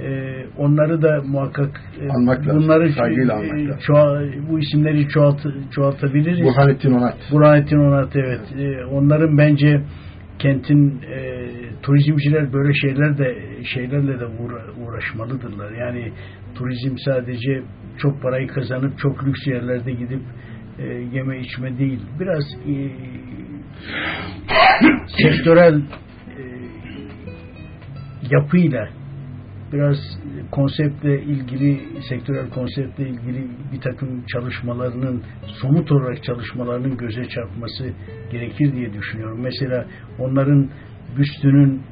Ee, onları da muhakkak e, anmak bunları anmak çoğa, bu isimleri çoğalt, çoğaltabiliriz. Burhanettin Onat. Burhanettin Onat evet. evet. Ee, onların bence kentin e, turizmciler böyle şeyler de şeylerle de uğra, uğraşmalıdırlar. Yani turizm sadece çok parayı kazanıp çok lüks yerlerde gidip e, yeme içme değil. Biraz e, (coughs) sektörel e, yapıyla biraz konseptle ilgili, sektörel konseptle ilgili bir takım çalışmalarının, somut olarak çalışmalarının göze çarpması gerekir diye düşünüyorum. Mesela onların büstünün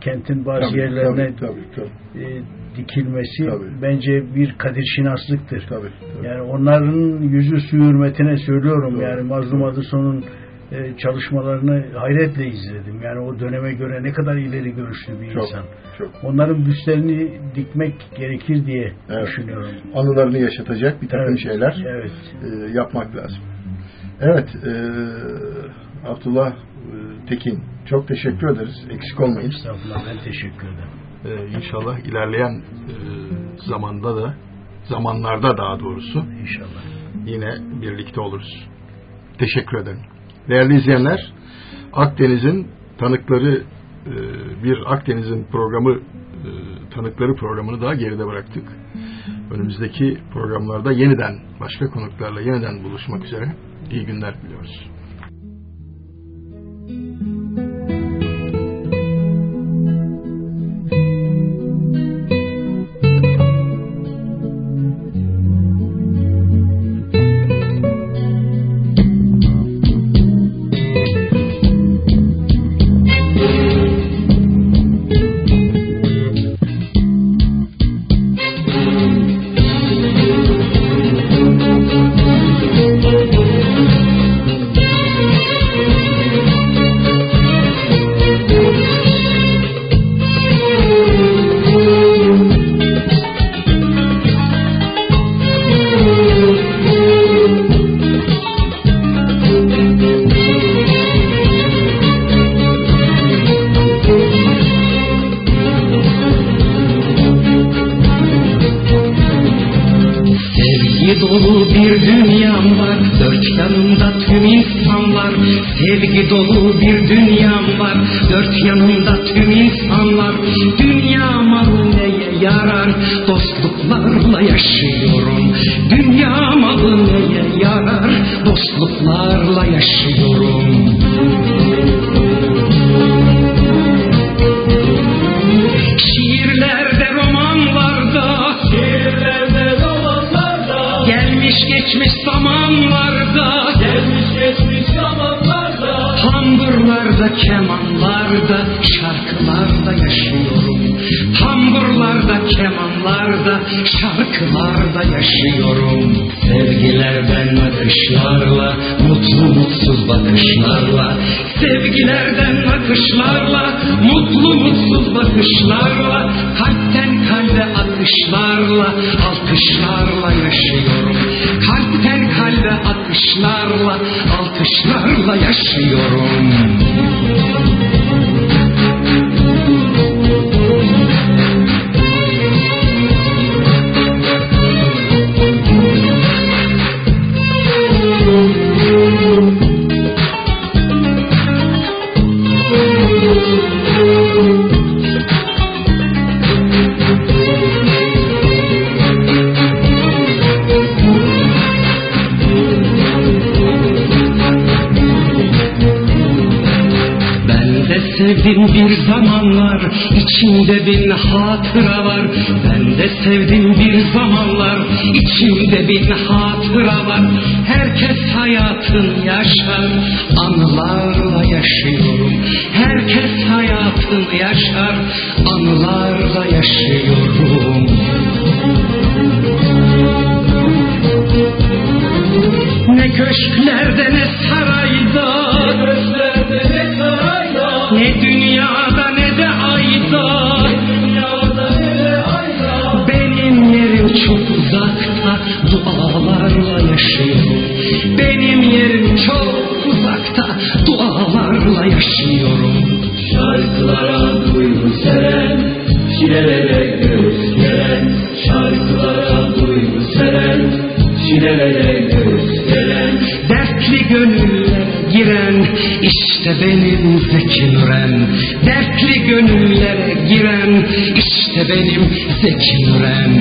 kentin bazı tabii, yerlerine tabii, tabii, tabii. E, dikilmesi tabii. bence bir kadir şinaslıktır. Tabii, tabii. Yani onların yüzü su hürmetine söylüyorum. Tabii, yani Mazlum Adıson'un e, çalışmalarını hayretle izledim. Yani o döneme göre ne kadar ileri görüşlü bir çok, insan. Çok. Onların büstlerini dikmek gerekir diye evet. düşünüyorum. Anılarını yaşatacak bir takım evet, şeyler evet. E, yapmak lazım. Evet, e, Abdullah e, Tekin çok teşekkür ederiz. Eksik olmayın. Estağfurullah ben teşekkür ederim. Ee, inşallah ilerleyen e, zamanda da zamanlarda daha doğrusu inşallah yine birlikte oluruz. Teşekkür ederim. Değerli izleyenler, Akdeniz'in tanıkları e, bir Akdeniz'in programı e, tanıkları programını daha geride bıraktık. Önümüzdeki programlarda yeniden başka konuklarla yeniden buluşmak üzere. İyi günler diliyoruz. dostluklarla yaşıyorum. Dünya malı neye yarar? Dostluklarla yaşıyorum. Şiirlerde romanlarda Şiirlerde romanlarda Gelmiş geçmiş zamanlarda Gelmiş geçmiş zamanlarda Tambırlarda kemanlarda şarkılarda yaşıyorum. Kemanlarda, şarkılarda yaşıyorum. Sevgilerden akışlarla, mutlu mutsuz bakışlarla, sevgilerden akışlarla, mutlu mutsuz bakışlarla, kalpten kalbe akışlarla, alkışlarla yaşıyorum. Kalpten kalbe akışlarla, alkışlarla yaşıyorum. Bir zamanlar içimde bin hatıra var. Ben de sevdim bir zamanlar içimde bin hatıra var. Herkes hayatın yaşar anılarla yaşıyorum. Herkes hayatın yaşar anılarla yaşıyorum. Ne köşklerde ne çilelere göğüs geren, şarkılara duygu seren, çilelere göğüs geren. Dertli gönüllere giren işte benim Zeki Müren Dertli gönüllere giren işte benim Zeki Müren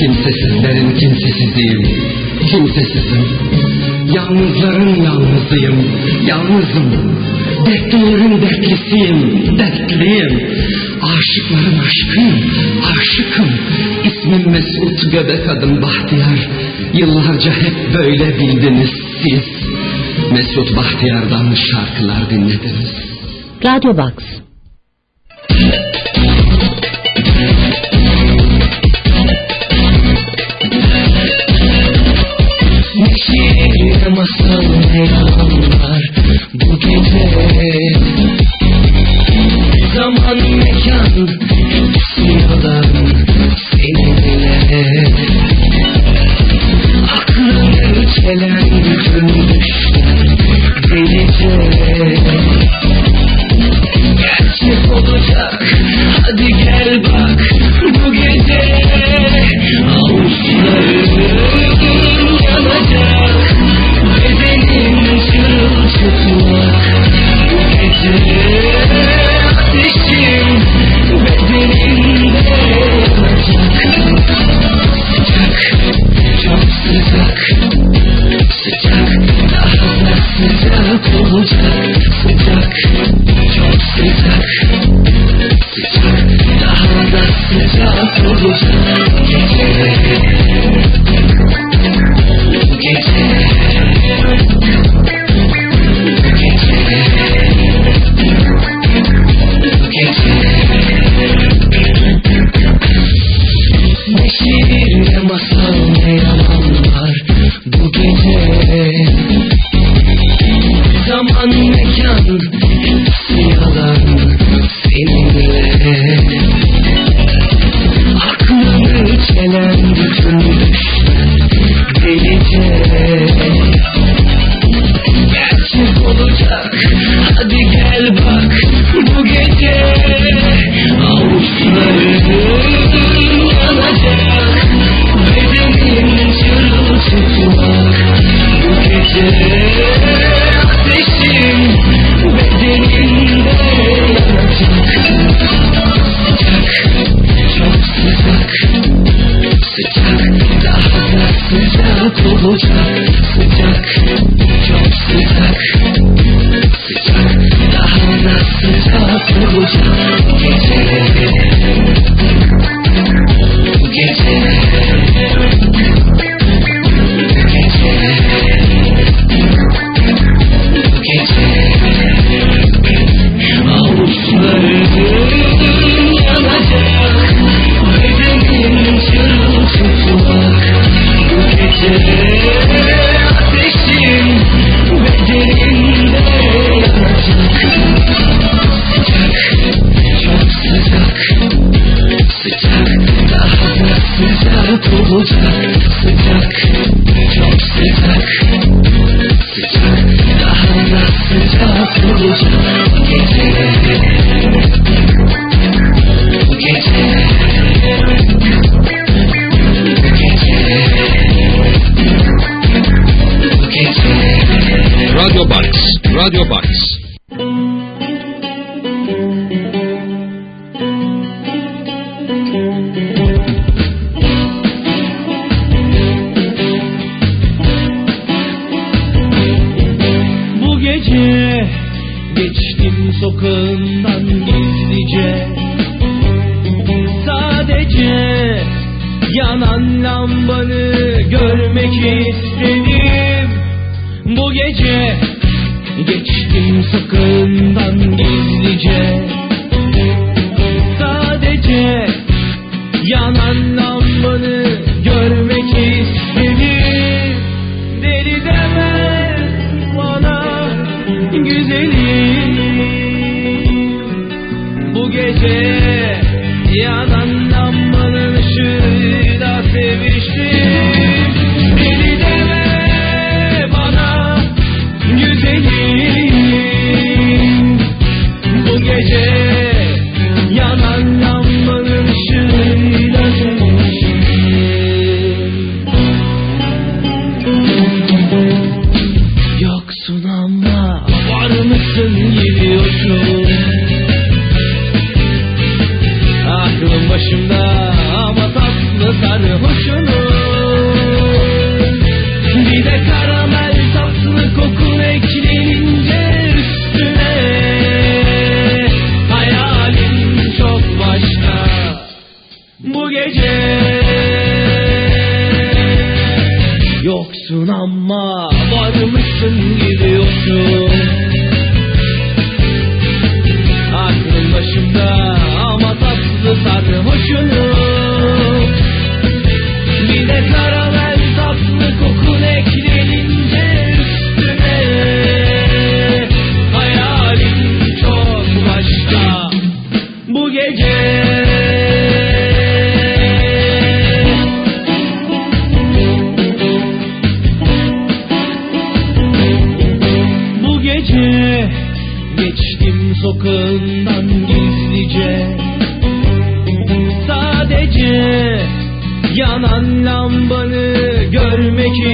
Kimsesizlerin kimsesiziyim Kimsesizim. Yalnızların yalnızıyım Yalnızım Dertlilerin dertlisiyim Dertliyim. Aşıkların aşkıyım Aşıkım. İsmim Mesut Göbek adım Bahtiyar. Yıllarca hep böyle bildiniz siz. Mesut Bahtiyar'dan şarkılar dinlediniz. Radyo Box. güzeli. Bu gece yan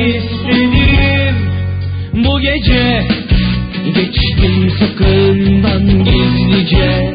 istedim bu gece Geçtim sakından gizlice.